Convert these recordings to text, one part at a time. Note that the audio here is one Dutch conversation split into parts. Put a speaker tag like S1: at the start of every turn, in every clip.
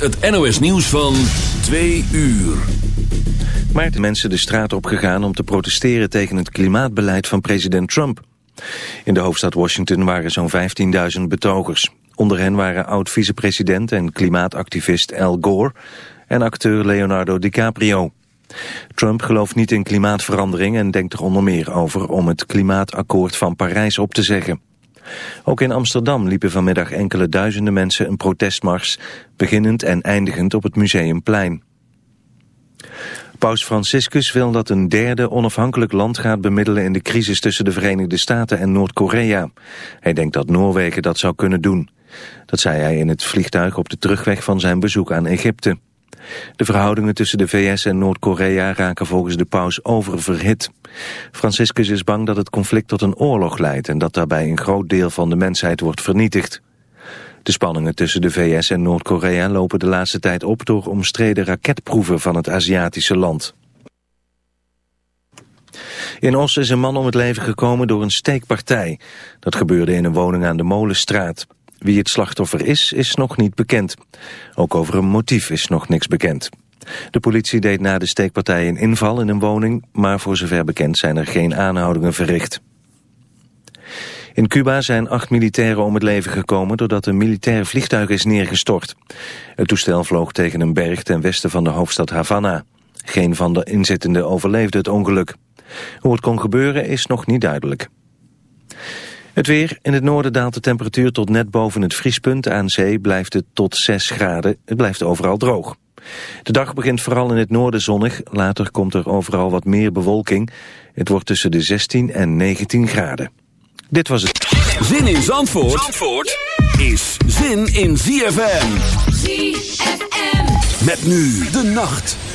S1: Het NOS nieuws van 2 uur.
S2: Maarten mensen de straat op gegaan om te protesteren tegen het klimaatbeleid van president Trump. In de hoofdstad Washington waren zo'n 15.000 betogers. Onder hen waren oud-vicepresident en klimaatactivist Al Gore en acteur Leonardo DiCaprio. Trump gelooft niet in klimaatverandering en denkt er onder meer over om het klimaatakkoord van Parijs op te zeggen. Ook in Amsterdam liepen vanmiddag enkele duizenden mensen een protestmars, beginnend en eindigend op het Museumplein. Paus Franciscus wil dat een derde onafhankelijk land gaat bemiddelen in de crisis tussen de Verenigde Staten en Noord-Korea. Hij denkt dat Noorwegen dat zou kunnen doen. Dat zei hij in het vliegtuig op de terugweg van zijn bezoek aan Egypte. De verhoudingen tussen de VS en Noord-Korea raken volgens de paus oververhit. Franciscus is bang dat het conflict tot een oorlog leidt... en dat daarbij een groot deel van de mensheid wordt vernietigd. De spanningen tussen de VS en Noord-Korea lopen de laatste tijd op... door omstreden raketproeven van het Aziatische land. In Os is een man om het leven gekomen door een steekpartij. Dat gebeurde in een woning aan de Molenstraat. Wie het slachtoffer is, is nog niet bekend. Ook over een motief is nog niks bekend. De politie deed na de steekpartij een inval in een woning, maar voor zover bekend zijn er geen aanhoudingen verricht. In Cuba zijn acht militairen om het leven gekomen doordat een militair vliegtuig is neergestort. Het toestel vloog tegen een berg ten westen van de hoofdstad Havana. Geen van de inzittenden overleefde het ongeluk. Hoe het kon gebeuren is nog niet duidelijk. Het weer. In het noorden daalt de temperatuur tot net boven het vriespunt. Aan zee blijft het tot 6 graden. Het blijft overal droog. De dag begint vooral in het noorden zonnig. Later komt er overal wat meer bewolking. Het wordt tussen de 16 en 19 graden. Dit was het.
S1: Zin in Zandvoort, Zandvoort is zin in ZFM. ZFM. Met nu de nacht.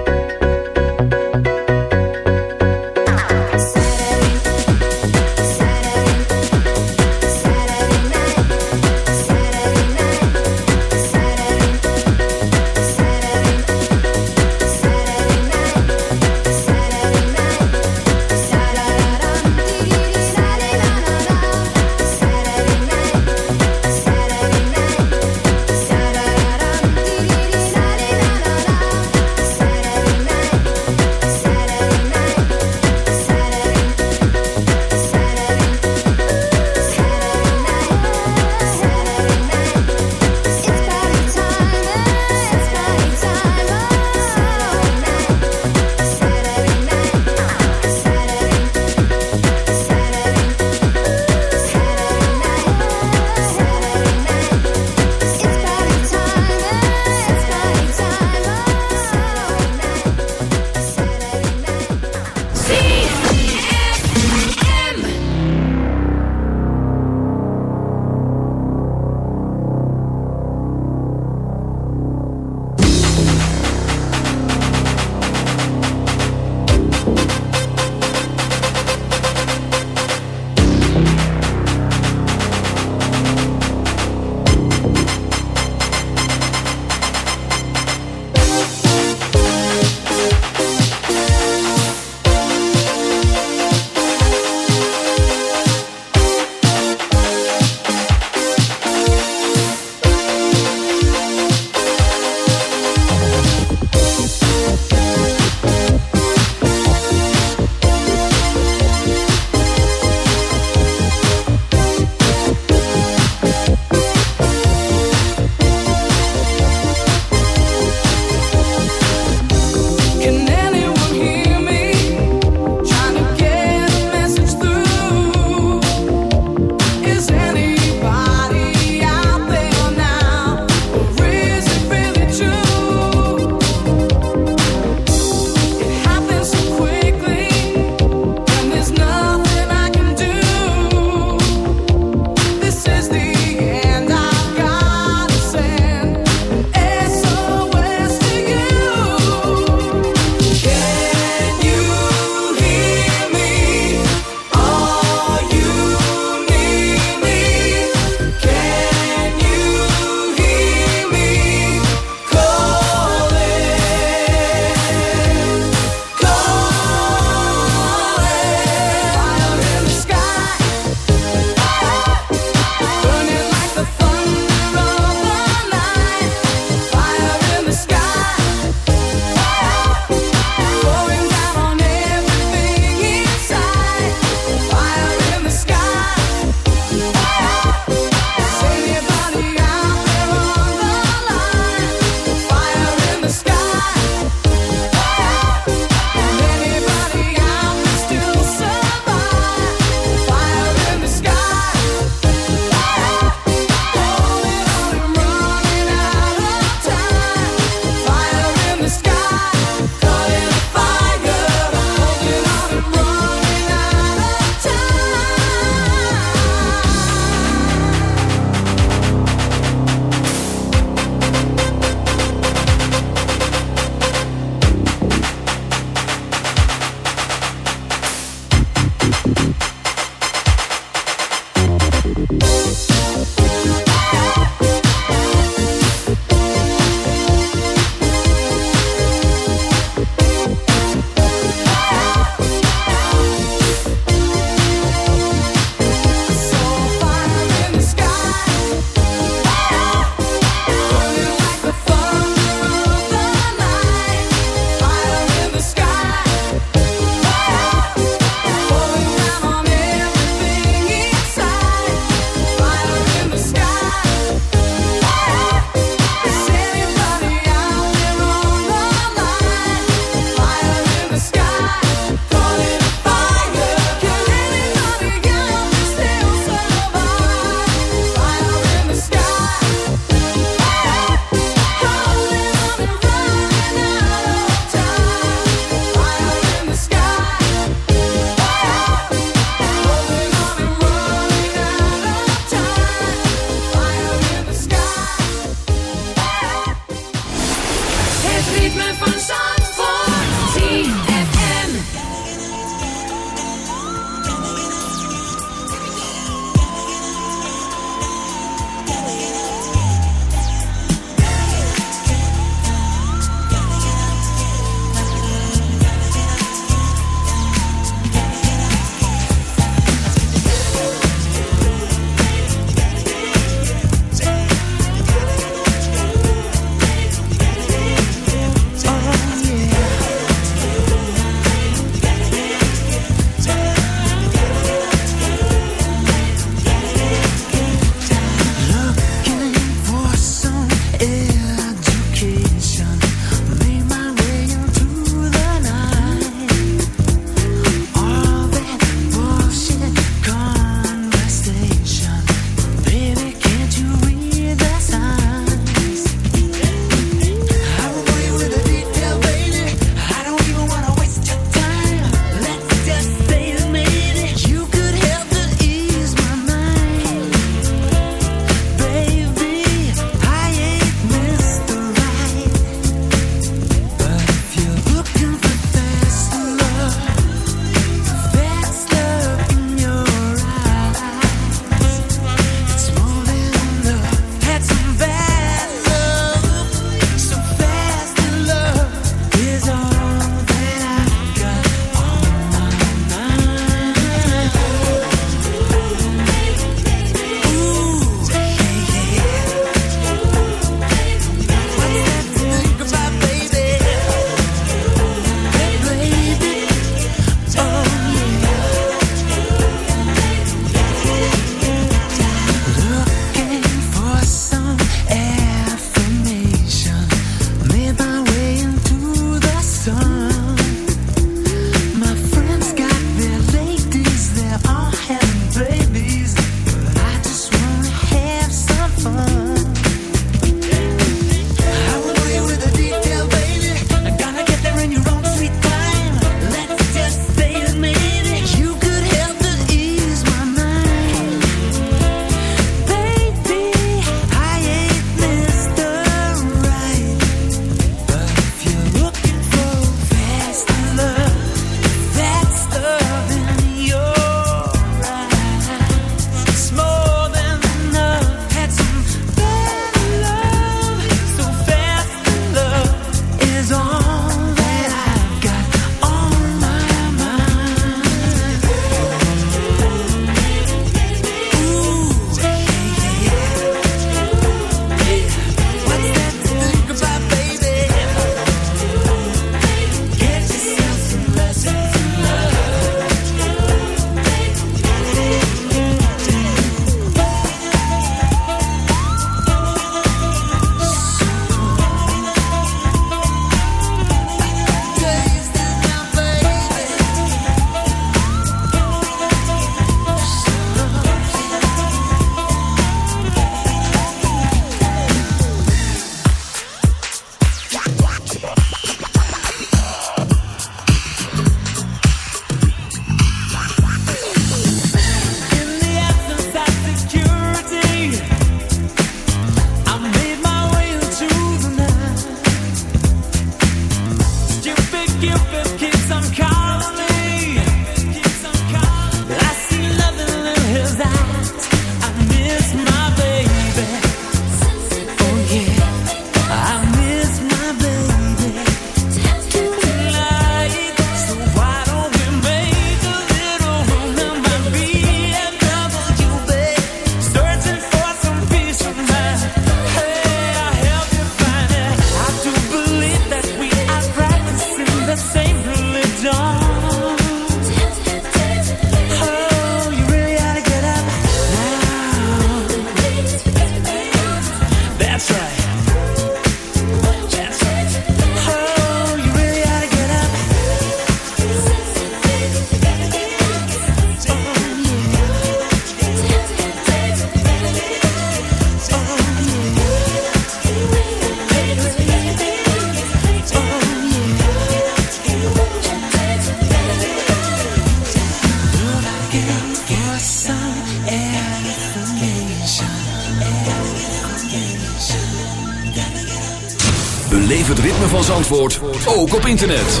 S1: ook op internet.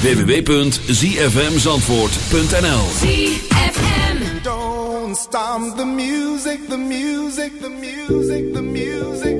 S1: www.zfmzandvoort.nl
S3: Don't stop the music, the music, the music, the music.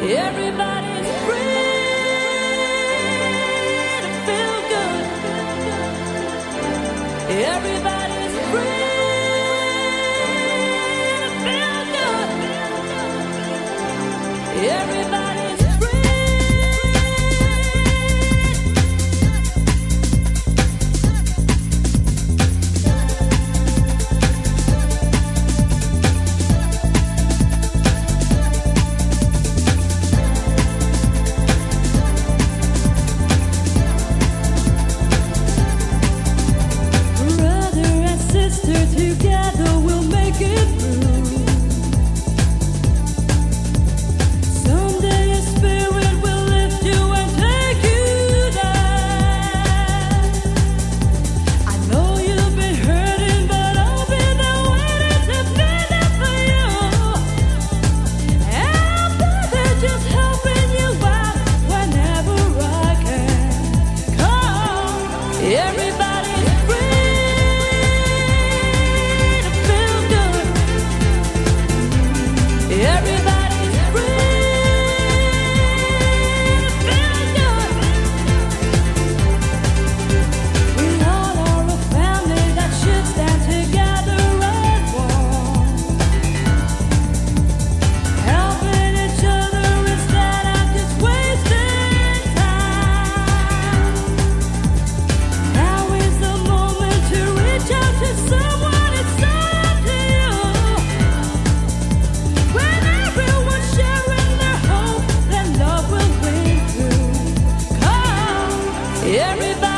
S4: Everybody Everybody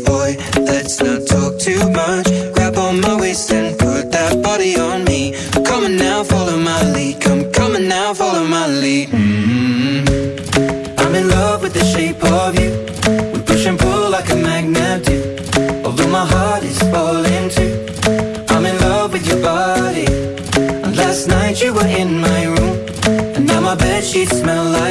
S4: sheets smell like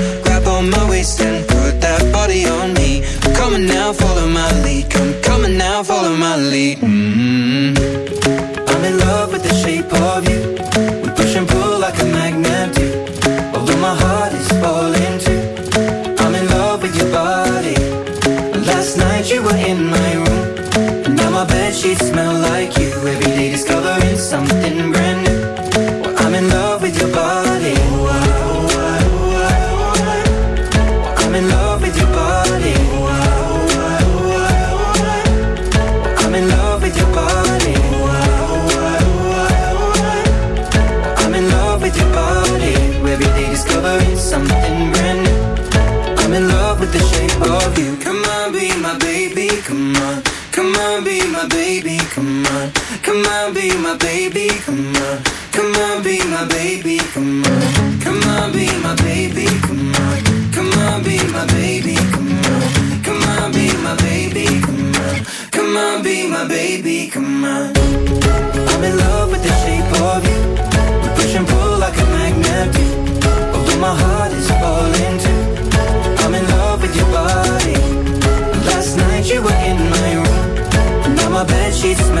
S4: eaten mm-hmm. sheets smell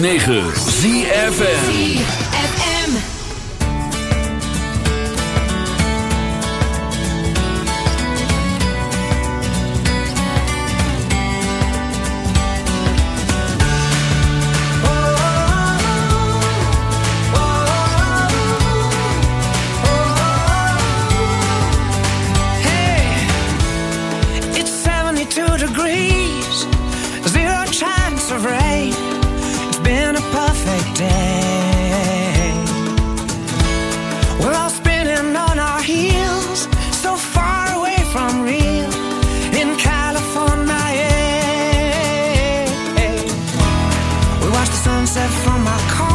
S1: 106.9
S5: sunset from my car.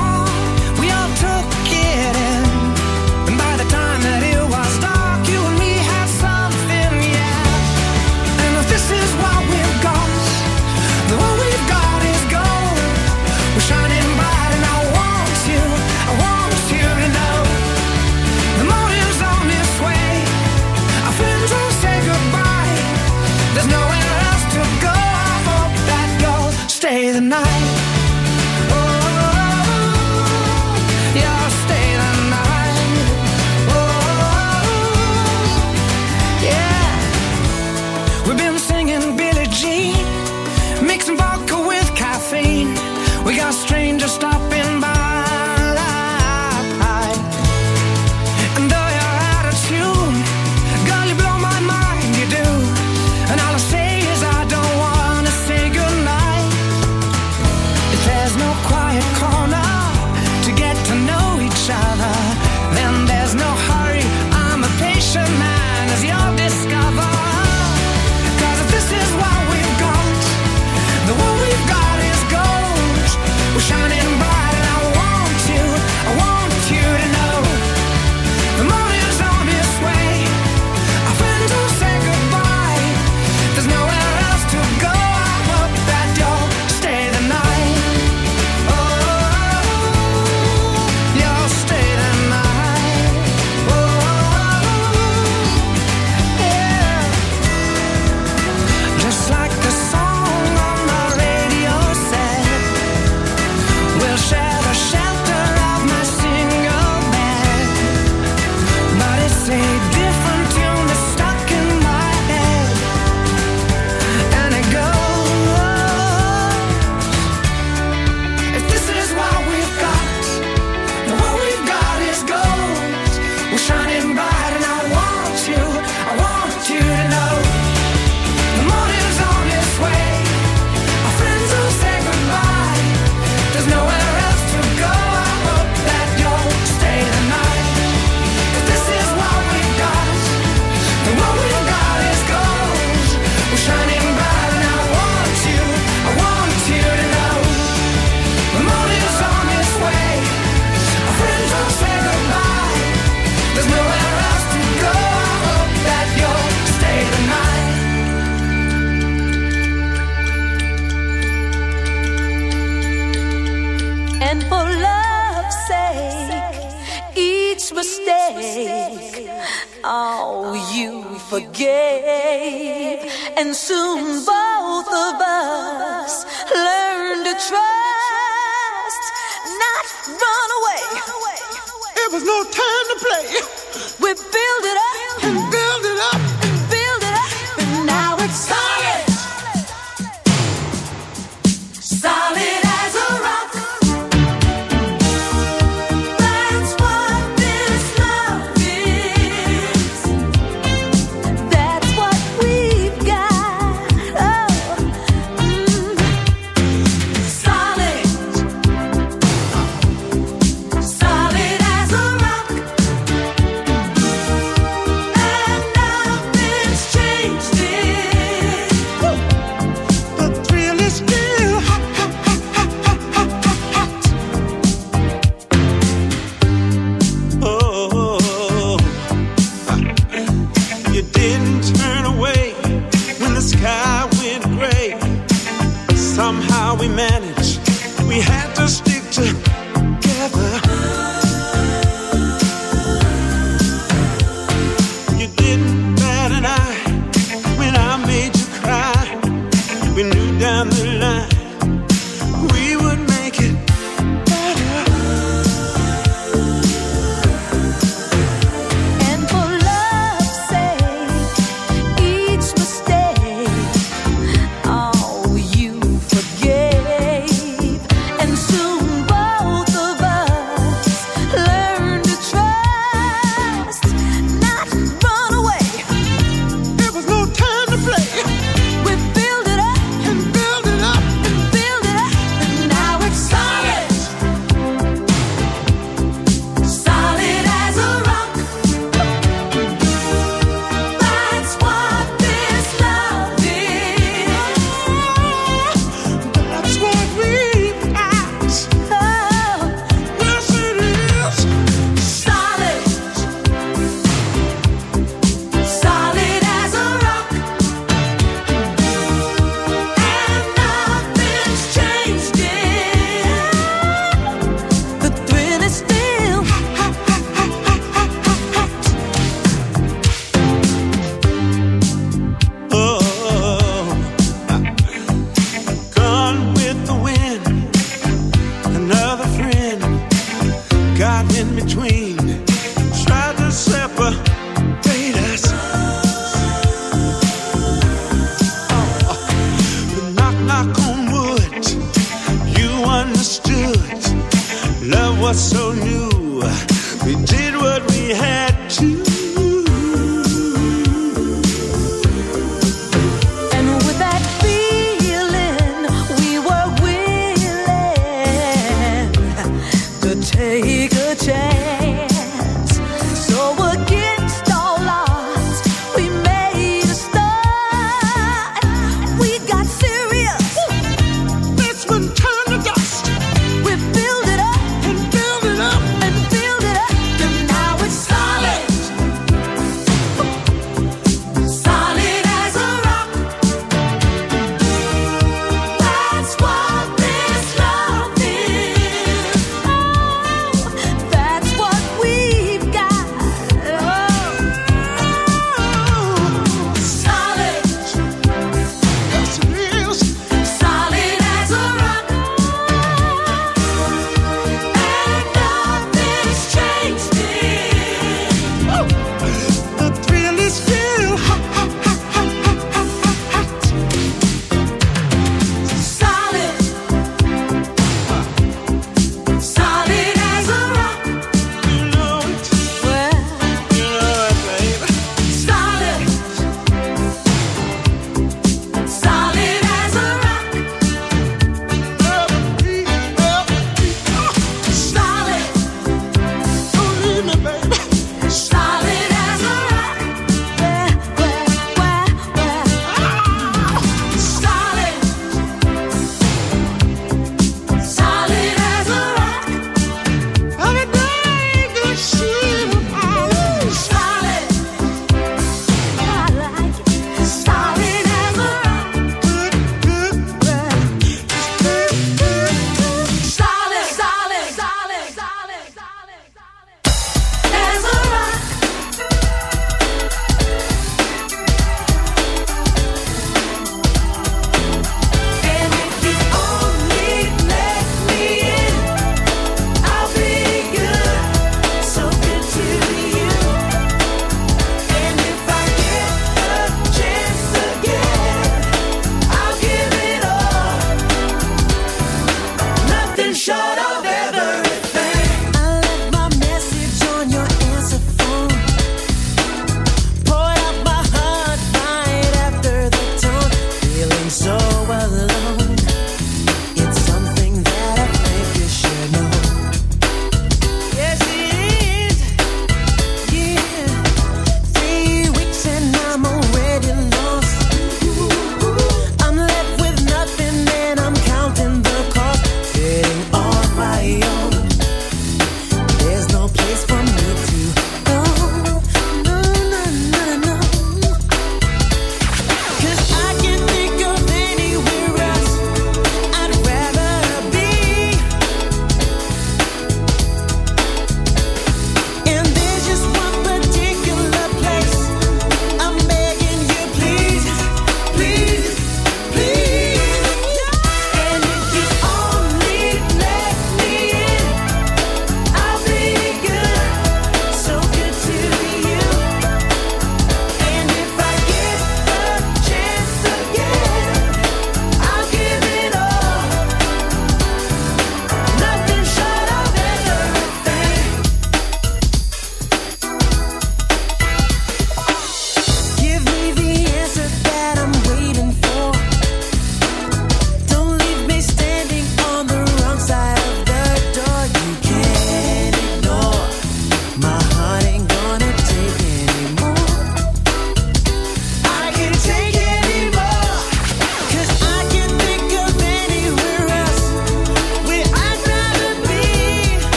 S5: Was
S6: so new, we did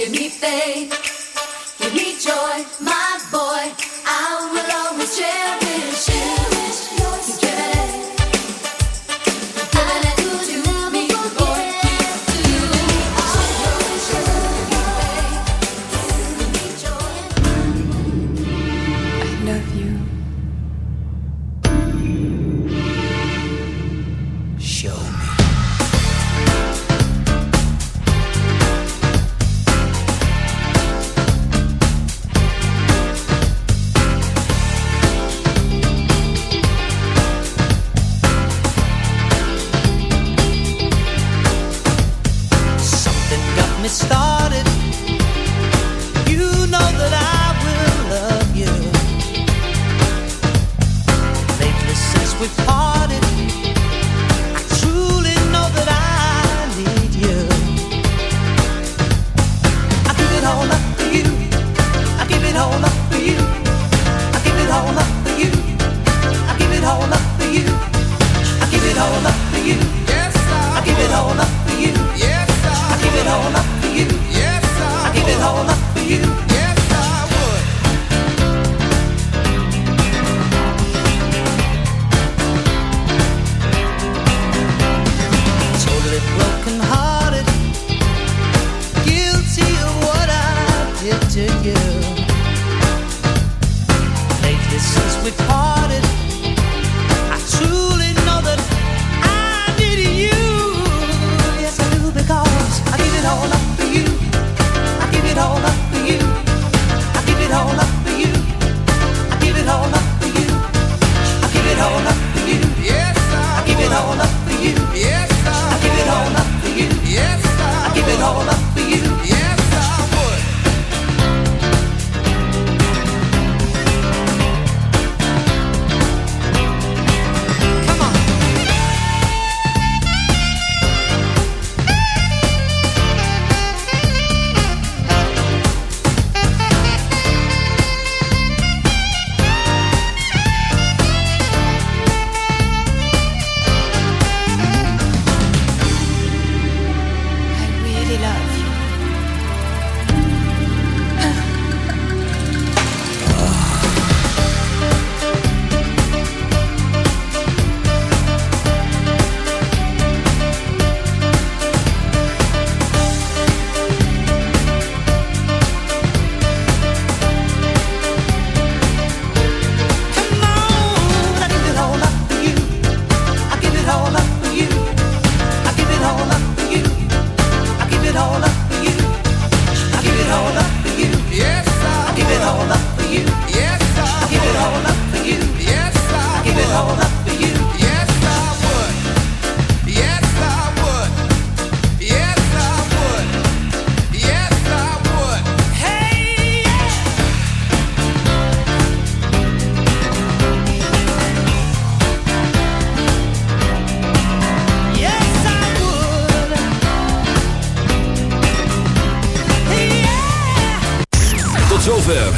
S6: Give me faith, give me
S7: joy, my boy. I will
S8: always cherish.